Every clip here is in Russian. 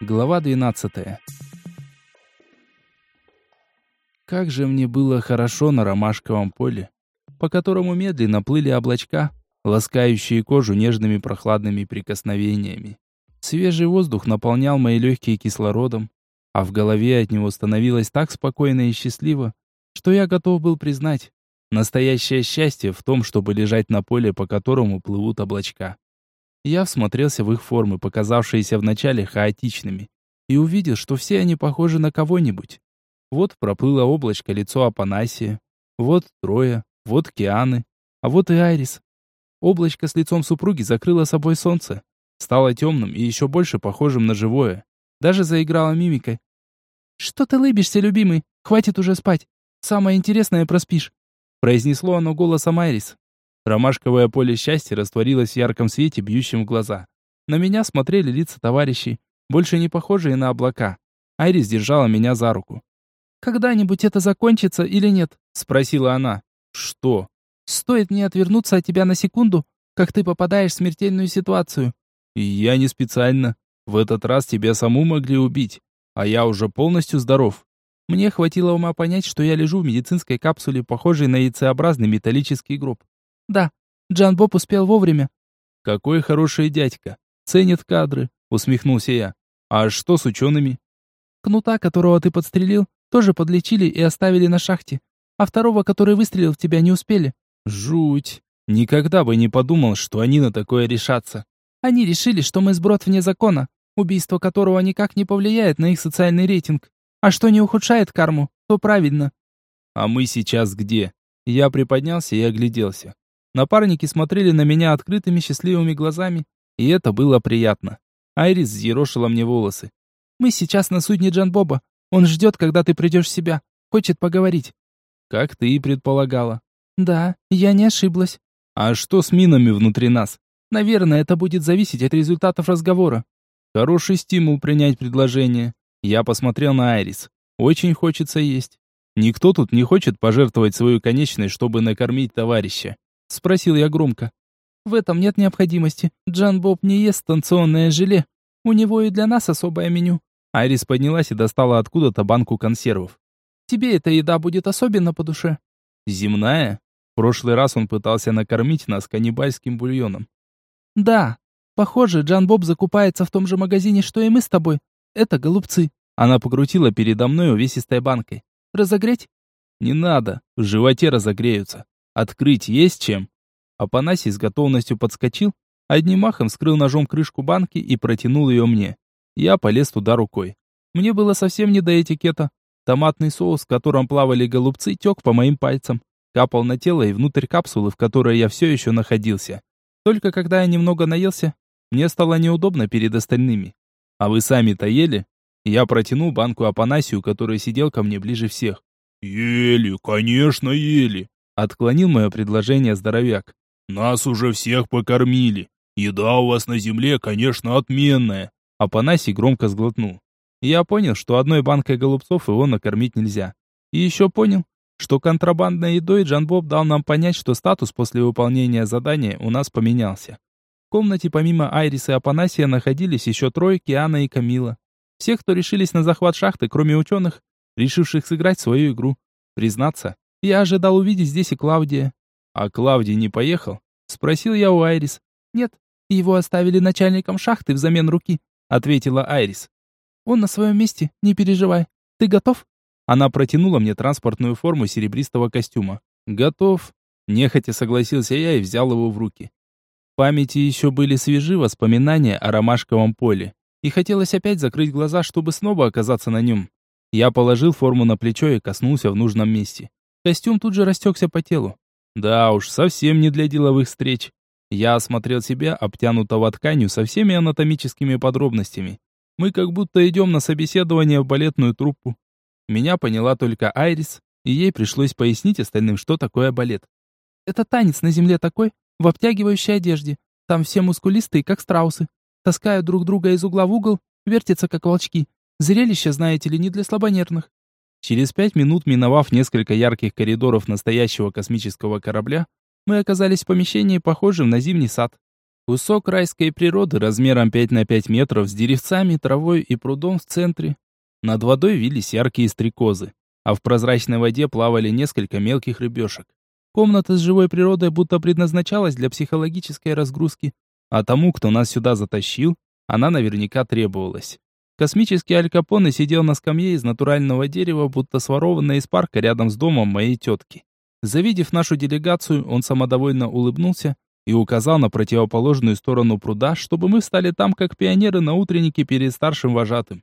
Глава 12. Как же мне было хорошо на ромашковом поле, по которому медленно плыли облачка, ласкающие кожу нежными прохладными прикосновениями. Свежий воздух наполнял мои легкие кислородом, а в голове от него становилось так спокойно и счастливо, что я готов был признать, настоящее счастье в том, чтобы лежать на поле, по которому плывут облачка. Я всмотрелся в их формы, показавшиеся вначале хаотичными, и увидел, что все они похожи на кого-нибудь. Вот проплыло облачко лицо Апанасия, вот Троя, вот Кианы, а вот и Айрис. Облачко с лицом супруги закрыло собой солнце, стало темным и еще больше похожим на живое. Даже заиграла мимикой. «Что ты лыбишься, любимый? Хватит уже спать. Самое интересное проспишь», произнесло оно голосом Айрис. Ромашковое поле счастья растворилось в ярком свете, бьющем в глаза. На меня смотрели лица товарищей, больше не похожие на облака. Айрис держала меня за руку. «Когда-нибудь это закончится или нет?» — спросила она. «Что?» «Стоит мне отвернуться от тебя на секунду, как ты попадаешь в смертельную ситуацию». «Я не специально. В этот раз тебя саму могли убить, а я уже полностью здоров». Мне хватило ума понять, что я лежу в медицинской капсуле, похожей на яйцеобразный металлический гроб. Да, Джан Боб успел вовремя. Какой хороший дядька. Ценит кадры, усмехнулся я. А что с учеными? Кнута, которого ты подстрелил, тоже подлечили и оставили на шахте. А второго, который выстрелил в тебя, не успели. Жуть. Никогда бы не подумал, что они на такое решатся. Они решили, что мы сброд вне закона, убийство которого никак не повлияет на их социальный рейтинг. А что не ухудшает карму, то правильно. А мы сейчас где? Я приподнялся и огляделся. Напарники смотрели на меня открытыми счастливыми глазами, и это было приятно. Айрис взъерошила мне волосы. «Мы сейчас на судне Джан Боба. Он ждет, когда ты придешь в себя. Хочет поговорить». «Как ты и предполагала». «Да, я не ошиблась». «А что с минами внутри нас?» «Наверное, это будет зависеть от результатов разговора». Хороший стимул принять предложение. Я посмотрел на Айрис. Очень хочется есть. Никто тут не хочет пожертвовать свою конечность, чтобы накормить товарища. — спросил я громко. «В этом нет необходимости. Джан Боб не ест станционное желе. У него и для нас особое меню». Айрис поднялась и достала откуда-то банку консервов. «Тебе эта еда будет особенно по душе». «Земная?» В прошлый раз он пытался накормить нас каннибальским бульоном. «Да. Похоже, Джан Боб закупается в том же магазине, что и мы с тобой. Это голубцы». Она покрутила передо мной увесистой банкой. «Разогреть?» «Не надо. В животе разогреются». Открыть есть чем. Апанасий с готовностью подскочил, одним махом скрыл ножом крышку банки и протянул ее мне. Я полез туда рукой. Мне было совсем не до этикета. Томатный соус, в котором плавали голубцы, тек по моим пальцам, капал на тело и внутрь капсулы, в которой я все еще находился. Только когда я немного наелся, мне стало неудобно перед остальными. А вы сами-то ели? Я протянул банку Апанасию, который сидел ко мне ближе всех. «Ели, конечно, ели!» Отклонил мое предложение здоровяк. «Нас уже всех покормили. Еда у вас на земле, конечно, отменная». Апанасий громко сглотнул. Я понял, что одной банкой голубцов его накормить нельзя. И еще понял, что контрабандной едой Джанбоб дал нам понять, что статус после выполнения задания у нас поменялся. В комнате помимо Айриса и Апанасия находились еще трое, Киана и Камила. Все, кто решились на захват шахты, кроме ученых, решивших сыграть свою игру. Признаться, я ожидал увидеть здесь и Клавдия. А Клавдий не поехал? Спросил я у Айрис. Нет, его оставили начальником шахты взамен руки, ответила Айрис. Он на своем месте, не переживай. Ты готов? Она протянула мне транспортную форму серебристого костюма. Готов. Нехотя согласился я и взял его в руки. В памяти еще были свежи воспоминания о ромашковом поле. И хотелось опять закрыть глаза, чтобы снова оказаться на нем. Я положил форму на плечо и коснулся в нужном месте. Костюм тут же растекся по телу. Да уж, совсем не для деловых встреч. Я осмотрел себя, обтянутого тканью со всеми анатомическими подробностями. Мы как будто идем на собеседование в балетную труппу. Меня поняла только Айрис, и ей пришлось пояснить остальным, что такое балет. Это танец на земле такой, в обтягивающей одежде. Там все мускулистые, как страусы. Таскают друг друга из угла в угол, вертятся, как волчки. Зрелище, знаете ли, не для слабонервных. Через пять минут, миновав несколько ярких коридоров настоящего космического корабля, мы оказались в помещении, похожем на зимний сад. Кусок райской природы размером 5 на 5 метров с деревцами, травой и прудом в центре. Над водой вились яркие стрекозы, а в прозрачной воде плавали несколько мелких рыбешек. Комната с живой природой будто предназначалась для психологической разгрузки, а тому, кто нас сюда затащил, она наверняка требовалась. Космический Аль Капоне сидел на скамье из натурального дерева, будто сворованной из парка рядом с домом моей тетки. Завидев нашу делегацию, он самодовольно улыбнулся и указал на противоположную сторону пруда, чтобы мы встали там, как пионеры на утреннике перед старшим вожатым.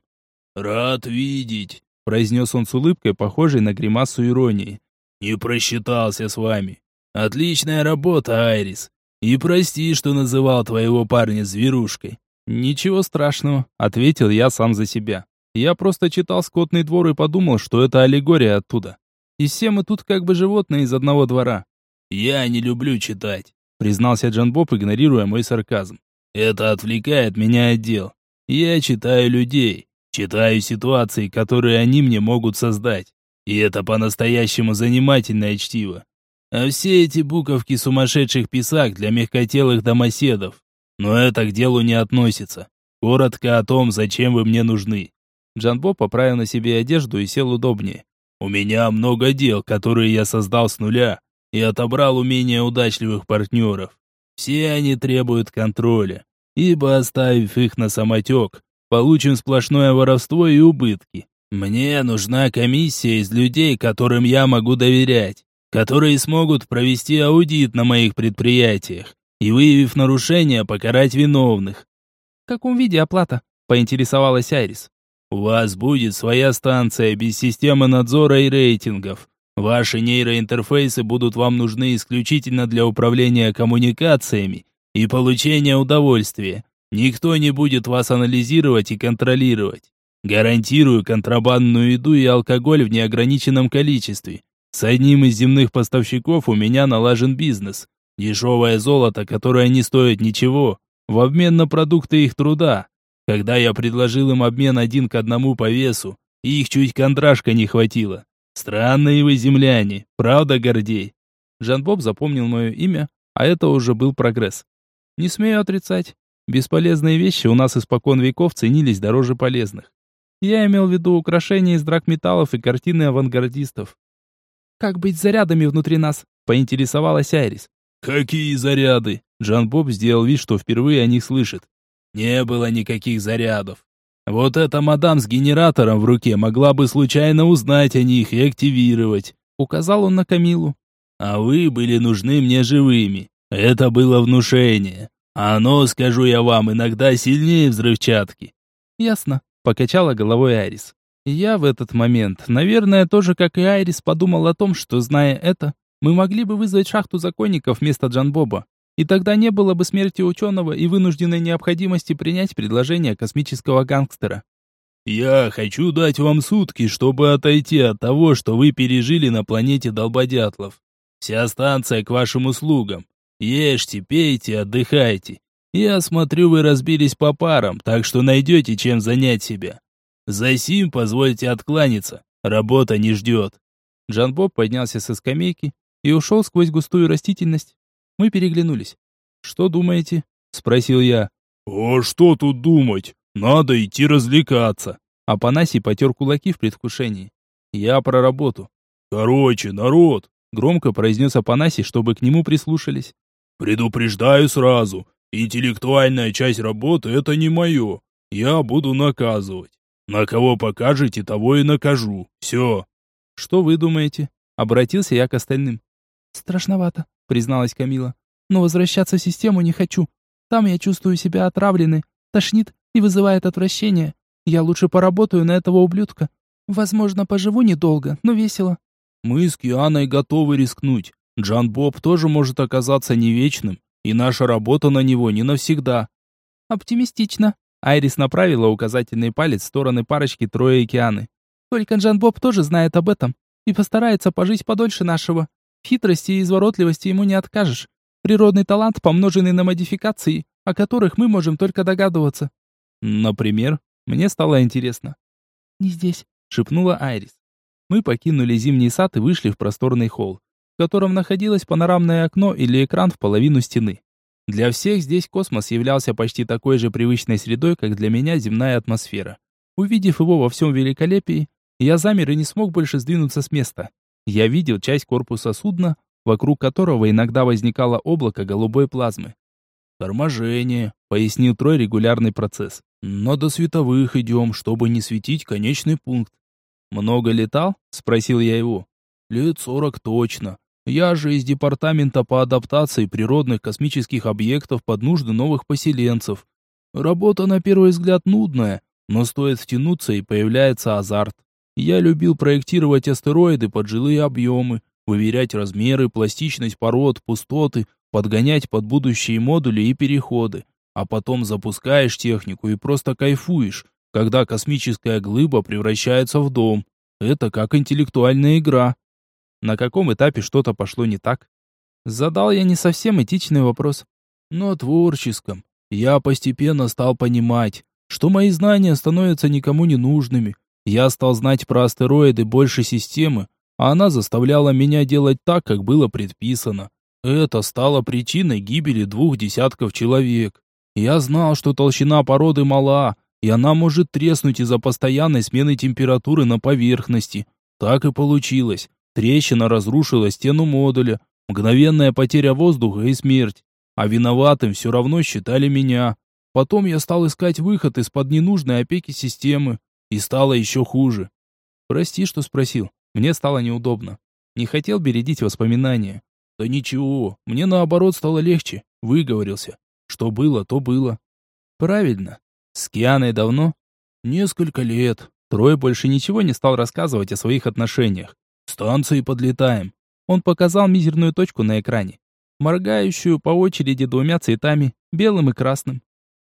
«Рад видеть», — произнес он с улыбкой, похожей на гримасу иронии. «Не просчитался с вами. Отличная работа, Айрис. И прости, что называл твоего парня зверушкой». «Ничего страшного», — ответил я сам за себя. Я просто читал «Скотный двор» и подумал, что это аллегория оттуда. И все мы тут как бы животные из одного двора. «Я не люблю читать признался Джан Боб, игнорируя мой сарказм. Это отвлекает меня от дел. Я читаю людей, читаю ситуации, которые они мне могут создать. И это по-настоящему занимательное чтиво. А все эти буковки сумасшедших писак для мягкотелых домоседов. Но это к делу не относится. Коротко о том, зачем вы мне нужны. Джанбо поправил на себе одежду и сел удобнее. У меня много дел, которые я создал с нуля, и отобрал умения удачливых партнеров. Все они требуют контроля, ибо оставив их на самотек, получим сплошное воровство и убытки. Мне нужна комиссия из людей, которым я могу доверять, которые смогут провести аудит на моих предприятиях и, выявив нарушения, покарать виновных. «В каком виде оплата?» – поинтересовалась Айрис. «У вас будет своя станция без системы надзора и рейтингов. Ваши нейроинтерфейсы будут вам нужны исключительно для управления коммуникациями и получения удовольствия. Никто не будет вас анализировать и контролировать. Гарантирую контрабандную еду и алкоголь в неограниченном количестве. С одним из земных поставщиков у меня налажен бизнес. Дешевое золото, которое не стоит ничего, в обмен на продукты их труда. Когда я предложил им обмен один к одному по весу, их чуть контрашка не хватило. Странные вы земляне, правда, Гордей? Жан-Боб запомнил мое имя, а это уже был прогресс. Не смею отрицать. Бесполезные вещи у нас испокон веков ценились дороже полезных. Я имел в виду украшения из драгметаллов и картины авангардистов. «Как быть зарядами внутри нас?» — поинтересовалась Айрис. «Какие заряды?» Джан Боб сделал вид, что впервые о них слышит. «Не было никаких зарядов. Вот эта мадам с генератором в руке могла бы случайно узнать о них и активировать. Указал он на Камилу. А вы были нужны мне живыми. Это было внушение. Оно, скажу я вам, иногда сильнее взрывчатки. Ясно, покачала головой Айрис. Я в этот момент, наверное, тоже как и Айрис, подумал о том, что, зная это, мы могли бы вызвать шахту законников вместо Джанбоба. И тогда не было бы смерти ученого и вынужденной необходимости принять предложение космического гангстера. «Я хочу дать вам сутки, чтобы отойти от того, что вы пережили на планете Долбодятлов. Вся станция к вашим услугам. Ешьте, пейте, отдыхайте. Я смотрю, вы разбились по парам, так что найдете чем занять себя. За сим позвольте откланяться, работа не ждет». Джан Боб поднялся со скамейки и ушел сквозь густую растительность, мы переглянулись. «Что думаете?» — спросил я. «А что тут думать? Надо идти развлекаться». Апанасий потер кулаки в предвкушении. «Я про работу». «Короче, народ!» — громко произнес Апанасий, чтобы к нему прислушались. «Предупреждаю сразу. Интеллектуальная часть работы — это не мое. Я буду наказывать. На кого покажете, того и накажу. Все». «Что вы думаете?» — обратился я к остальным. «Страшновато», призналась Камила. «Но возвращаться в систему не хочу. Там я чувствую себя отравленной, тошнит и вызывает отвращение. Я лучше поработаю на этого ублюдка. Возможно, поживу недолго, но весело». «Мы с Кианой готовы рискнуть. Джан Боб тоже может оказаться не вечным, и наша работа на него не навсегда». «Оптимистично». Айрис направила указательный палец в стороны парочки Троя и Кианы. «Только Джан Боб тоже знает об этом и постарается пожить подольше нашего. Хитрости и изворотливости ему не откажешь. Природный талант, помноженный на модификации, о которых мы можем только догадываться. Например, мне стало интересно. «Не здесь», — шепнула Айрис. Мы покинули зимний сад и вышли в просторный холл, в котором находилось панорамное окно или экран в половину стены. Для всех здесь космос являлся почти такой же привычной средой, как для меня земная атмосфера. Увидев его во всем великолепии, я замер и не смог больше сдвинуться с места. Я видел часть корпуса судна, вокруг которого иногда возникало облако голубой плазмы. «Торможение», — пояснил Трой регулярный процесс. «Но до световых идем, чтобы не светить конечный пункт». «Много летал?» — спросил я его. «Лет сорок точно. Я же из департамента по адаптации природных космических объектов под нужды новых поселенцев. Работа на первый взгляд нудная, но стоит втянуться и появляется азарт. Я любил проектировать астероиды под жилые объемы, выверять размеры, пластичность пород, пустоты, подгонять под будущие модули и переходы. А потом запускаешь технику и просто кайфуешь, когда космическая глыба превращается в дом. Это как интеллектуальная игра. На каком этапе что-то пошло не так? Задал я не совсем этичный вопрос. Но творческом. Я постепенно стал понимать, что мои знания становятся никому не нужными. Я стал знать про астероиды больше системы, а она заставляла меня делать так, как было предписано. Это стало причиной гибели двух десятков человек. Я знал, что толщина породы мала, и она может треснуть из-за постоянной смены температуры на поверхности. Так и получилось. Трещина разрушила стену модуля, мгновенная потеря воздуха и смерть. А виноватым все равно считали меня. Потом я стал искать выход из-под ненужной опеки системы. И стало еще хуже. Прости, что спросил. Мне стало неудобно. Не хотел бередить воспоминания. Да ничего, мне наоборот стало легче. Выговорился. Что было, то было. Правильно. С Кианой давно? Несколько лет. Трое больше ничего не стал рассказывать о своих отношениях. Станции подлетаем. Он показал мизерную точку на экране, моргающую по очереди двумя цветами, белым и красным.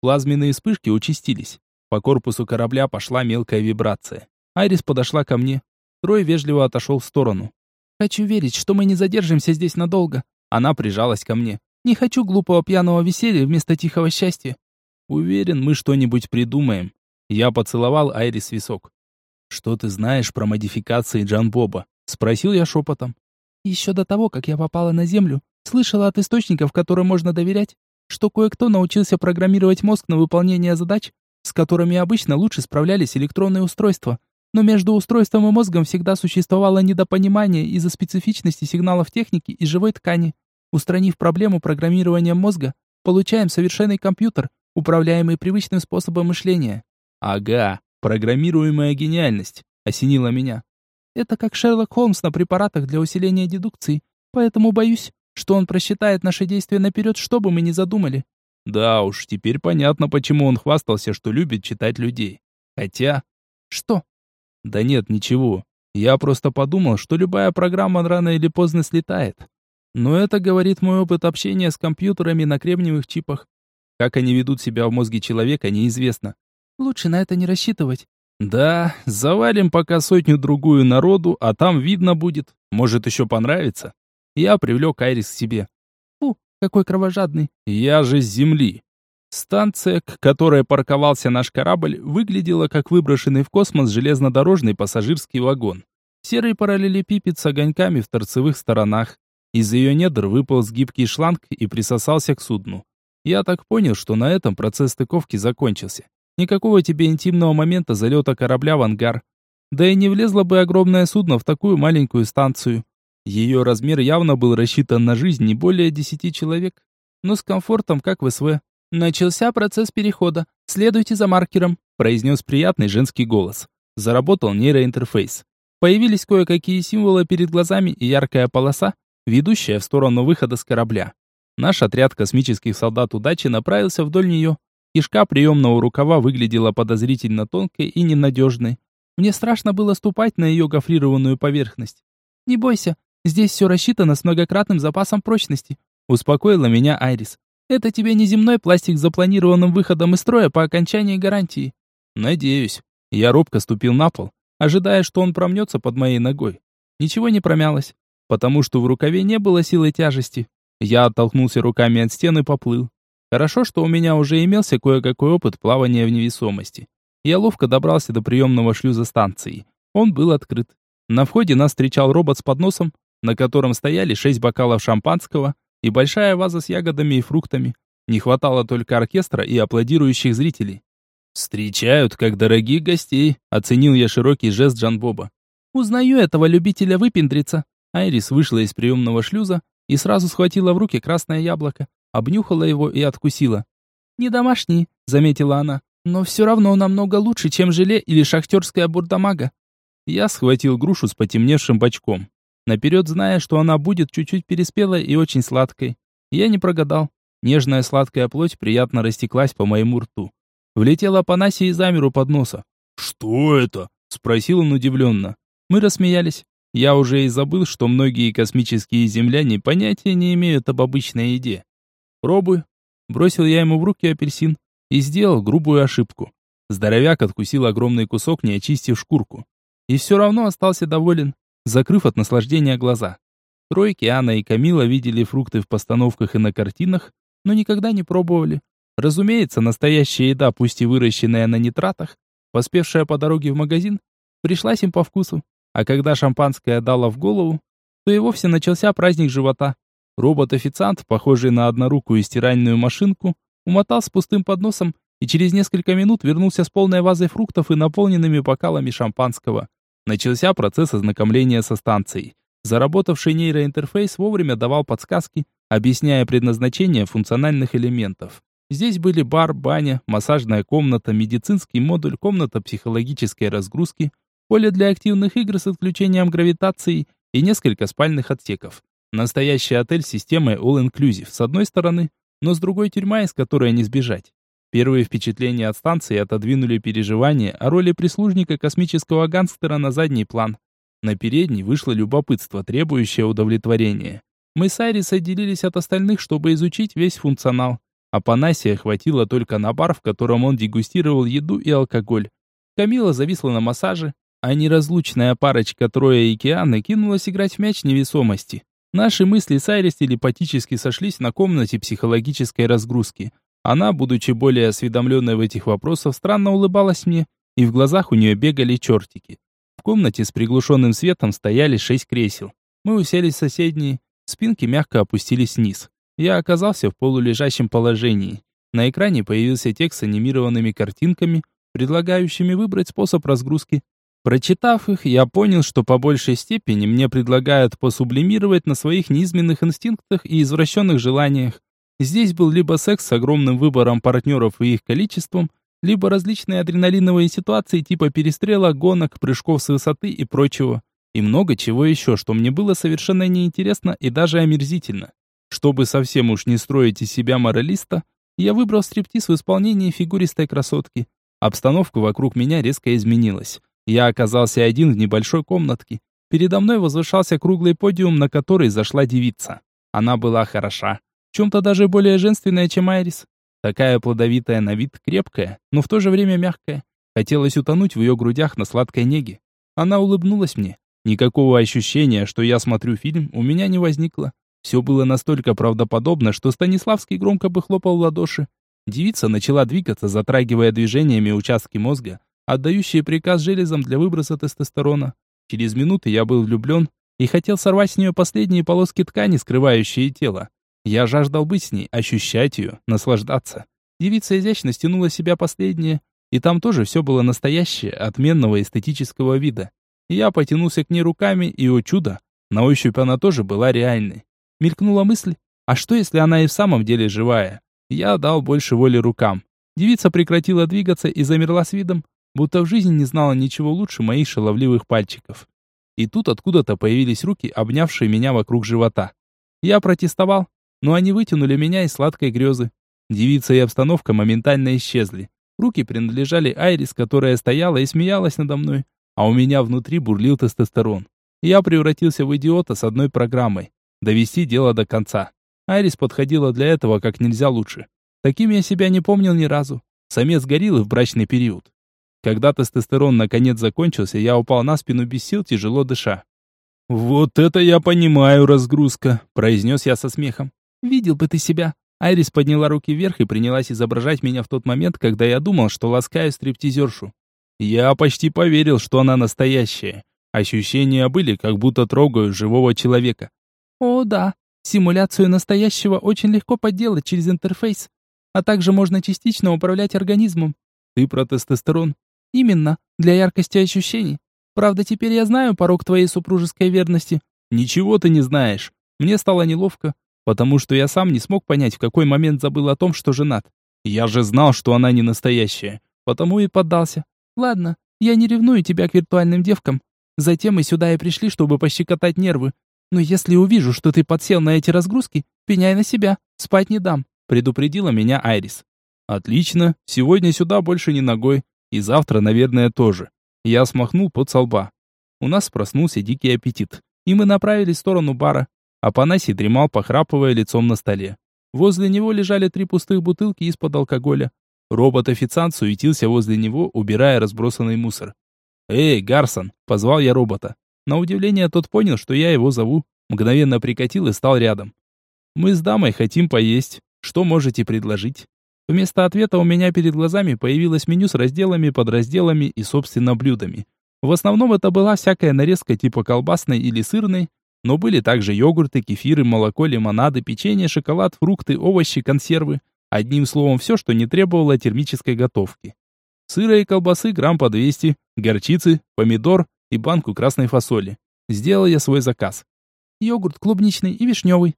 Плазменные вспышки участились. По корпусу корабля пошла мелкая вибрация. Айрис подошла ко мне. Трой вежливо отошел в сторону. «Хочу верить, что мы не задержимся здесь надолго». Она прижалась ко мне. «Не хочу глупого пьяного веселья вместо тихого счастья». «Уверен, мы что-нибудь придумаем». Я поцеловал Айрис висок. «Что ты знаешь про модификации Джан Боба?» Спросил я шепотом. «Еще до того, как я попала на Землю, слышала от источников, которым можно доверять, что кое-кто научился программировать мозг на выполнение задач, с которыми обычно лучше справлялись электронные устройства, но между устройством и мозгом всегда существовало недопонимание из-за специфичности сигналов техники и живой ткани. Устранив проблему программирования мозга, получаем совершенный компьютер, управляемый привычным способом мышления. Ага, программируемая гениальность, осенила меня. Это как Шерлок Холмс на препаратах для усиления дедукции, поэтому боюсь, что он просчитает наши действия наперед, что бы мы ни задумали. Да уж, теперь понятно, почему он хвастался, что любит читать людей. Хотя... Что? Да нет, ничего. Я просто подумал, что любая программа рано или поздно слетает. Но это говорит мой опыт общения с компьютерами на кремниевых чипах. Как они ведут себя в мозге человека, неизвестно. Лучше на это не рассчитывать. Да, завалим пока сотню-другую народу, а там видно будет. Может, еще понравится. Я привлек Айрис к себе. Какой кровожадный. Я же с земли. Станция, к которой парковался наш корабль, выглядела как выброшенный в космос железнодорожный пассажирский вагон. Серый параллелепипед с огоньками в торцевых сторонах. Из ее недр выполз гибкий шланг и присосался к судну. Я так понял, что на этом процесс стыковки закончился. Никакого тебе интимного момента залета корабля в ангар. Да и не влезло бы огромное судно в такую маленькую станцию. Ее размер явно был рассчитан на жизнь не более десяти человек, но с комфортом, как в СВ. «Начался процесс перехода. Следуйте за маркером», произнес приятный женский голос. Заработал нейроинтерфейс. Появились кое-какие символы перед глазами и яркая полоса, ведущая в сторону выхода с корабля. Наш отряд космических солдат удачи направился вдоль нее. Кишка приемного рукава выглядела подозрительно тонкой и ненадежной. Мне страшно было ступать на ее гофрированную поверхность. «Не бойся, здесь все рассчитано с многократным запасом прочности», успокоила меня Айрис. Это тебе не земной пластик с запланированным выходом из строя по окончании гарантии. Надеюсь. Я робко ступил на пол, ожидая, что он промнется под моей ногой. Ничего не промялось, потому что в рукаве не было силы тяжести. Я оттолкнулся руками от стены и поплыл. Хорошо, что у меня уже имелся кое-какой опыт плавания в невесомости. Я ловко добрался до приемного шлюза станции. Он был открыт. На входе нас встречал робот с подносом, на котором стояли шесть бокалов шампанского, и большая ваза с ягодами и фруктами. Не хватало только оркестра и аплодирующих зрителей. «Встречают, как дорогих гостей», — оценил я широкий жест Джан Боба. «Узнаю этого любителя выпендриться». Айрис вышла из приемного шлюза и сразу схватила в руки красное яблоко, обнюхала его и откусила. «Не домашний», — заметила она, — «но все равно намного лучше, чем желе или шахтерская бурдамага». Я схватил грушу с потемневшим бочком, наперед зная, что она будет чуть-чуть переспелой и очень сладкой. Я не прогадал. Нежная сладкая плоть приятно растеклась по моему рту. Влетела Панаси и замер у подноса. «Что это?» — спросил он удивленно. Мы рассмеялись. Я уже и забыл, что многие космические земляне понятия не имеют об обычной еде. «Пробуй». Бросил я ему в руки апельсин и сделал грубую ошибку. Здоровяк откусил огромный кусок, не очистив шкурку. И все равно остался доволен, закрыв от наслаждения глаза. Тройки Анна и Камила видели фрукты в постановках и на картинах, но никогда не пробовали. Разумеется, настоящая еда, пусть и выращенная на нитратах, поспевшая по дороге в магазин, пришлась им по вкусу. А когда шампанское дало в голову, то и вовсе начался праздник живота. Робот-официант, похожий на однорукую стиральную машинку, умотал с пустым подносом и через несколько минут вернулся с полной вазой фруктов и наполненными бокалами шампанского. Начался процесс ознакомления со станцией. Заработавший нейроинтерфейс вовремя давал подсказки, объясняя предназначение функциональных элементов. Здесь были бар, баня, массажная комната, медицинский модуль, комната психологической разгрузки, поле для активных игр с отключением гравитации и несколько спальных отсеков. Настоящий отель с системой All-Inclusive с одной стороны, но с другой тюрьма, из которой не сбежать. Первые впечатления от станции отодвинули переживания о роли прислужника космического гангстера на задний план. На передний вышло любопытство, требующее удовлетворения. Мы с Айрис отделились от остальных, чтобы изучить весь функционал. Апанасия хватило только на бар, в котором он дегустировал еду и алкоголь. Камила зависла на массаже, а неразлучная парочка Троя и Кианы кинулась играть в мяч невесомости. Наши мысли с Айрис телепатически сошлись на комнате психологической разгрузки. Она, будучи более осведомленной в этих вопросах, странно улыбалась мне, и в глазах у нее бегали чертики. В комнате с приглушенным светом стояли шесть кресел. Мы уселись в соседние, спинки мягко опустились вниз я оказался в полулежащем положении. На экране появился текст с анимированными картинками, предлагающими выбрать способ разгрузки. Прочитав их, я понял, что по большей степени мне предлагают посублимировать на своих неизменных инстинктах и извращенных желаниях. Здесь был либо секс с огромным выбором партнеров и их количеством, либо различные адреналиновые ситуации типа перестрелок, гонок, прыжков с высоты и прочего. И много чего еще, что мне было совершенно неинтересно и даже омерзительно. Чтобы совсем уж не строить из себя моралиста, я выбрал стриптиз в исполнении фигуристой красотки. Обстановка вокруг меня резко изменилась. Я оказался один в небольшой комнатке. Передо мной возвышался круглый подиум, на который зашла девица. Она была хороша. Чем-то даже более женственная, чем Айрис. Такая плодовитая на вид, крепкая, но в то же время мягкая. Хотелось утонуть в ее грудях на сладкой неге. Она улыбнулась мне. Никакого ощущения, что я смотрю фильм, у меня не возникло. Все было настолько правдоподобно, что Станиславский громко бы хлопал в ладоши. Девица начала двигаться, затрагивая движениями участки мозга, отдающие приказ железам для выброса тестостерона. Через минуты я был влюблен и хотел сорвать с нее последние полоски ткани, скрывающие тело. Я жаждал быть с ней, ощущать ее, наслаждаться. Девица изящно стянула себя последнее, и там тоже все было настоящее, отменного эстетического вида. Я потянулся к ней руками, и, о чудо, на ощупь она тоже была реальной. Мелькнула мысль, а что если она и в самом деле живая? Я дал больше воли рукам. Девица прекратила двигаться и замерла с видом, будто в жизни не знала ничего лучше моих шаловливых пальчиков. И тут откуда-то появились руки, обнявшие меня вокруг живота. Я протестовал, но они вытянули меня из сладкой грезы. Девица и обстановка моментально исчезли. Руки принадлежали Айрис, которая стояла и смеялась надо мной, а у меня внутри бурлил тестостерон. Я превратился в идиота с одной программой довести дело до конца. Айрис подходила для этого как нельзя лучше. Таким я себя не помнил ни разу. Самец гориллы в брачный период. Когда тестостерон наконец закончился, я упал на спину без сил, тяжело дыша. «Вот это я понимаю, разгрузка», — произнес я со смехом. «Видел бы ты себя». Айрис подняла руки вверх и принялась изображать меня в тот момент, когда я думал, что ласкаю стриптизершу. Я почти поверил, что она настоящая. Ощущения были, как будто трогаю живого человека. «О, да», Симуляцию настоящего очень легко подделать через интерфейс, а также можно частично управлять организмом. Ты про тестостерон? Именно, для яркости ощущений. Правда, теперь я знаю порог твоей супружеской верности. Ничего ты не знаешь. Мне стало неловко, потому что я сам не смог понять, в какой момент забыл о том, что женат. Я же знал, что она не настоящая, потому и поддался. Ладно, я не ревную тебя к виртуальным девкам. Затем мы сюда и пришли, чтобы пощекотать нервы. Но если увижу, что ты подсел на эти разгрузки, пеняй на себя, спать не дам, предупредила меня Айрис. Отлично, сегодня сюда больше не ногой, и завтра, наверное, тоже. Я смахнул под со лба. У нас проснулся дикий аппетит, и мы направились в сторону бара. Апанасий дремал, похрапывая лицом на столе. Возле него лежали три пустых бутылки из-под алкоголя. Робот-официант суетился возле него, убирая разбросанный мусор. «Эй, Гарсон!» — позвал я робота. На удивление тот понял, что я его зову, мгновенно прикатил и стал рядом. «Мы с дамой хотим поесть. Что можете предложить?» Вместо ответа у меня перед глазами появилось меню с разделами, подразделами и, собственно, блюдами. В основном это была всякая нарезка типа колбасной или сырной, но были также йогурты, кефиры, молоко, лимонады, печенье, шоколад, фрукты, овощи, консервы. Одним словом, все, что не требовало термической готовки. Сыра и колбасы грамм по 200, горчицы, помидор и банку красной фасоли. Сделал я свой заказ. Йогурт клубничный и вишневый.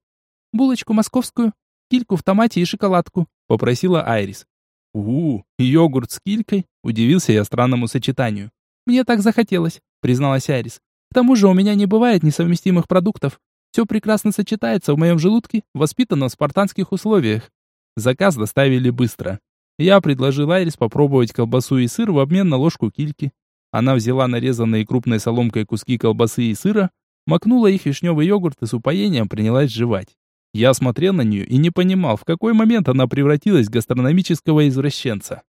Булочку московскую, кильку в томате и шоколадку попросила Айрис. «У, йогурт с килькой?» – удивился я странному сочетанию. «Мне так захотелось», – призналась Айрис. «К тому же у меня не бывает несовместимых продуктов. Все прекрасно сочетается в моем желудке, воспитанном в спартанских условиях». Заказ доставили быстро. Я предложил Айрис попробовать колбасу и сыр в обмен на ложку кильки. Она взяла нарезанные крупной соломкой куски колбасы и сыра, макнула их в вишневый йогурт и с упоением принялась жевать. Я смотрел на нее и не понимал, в какой момент она превратилась в гастрономического извращенца.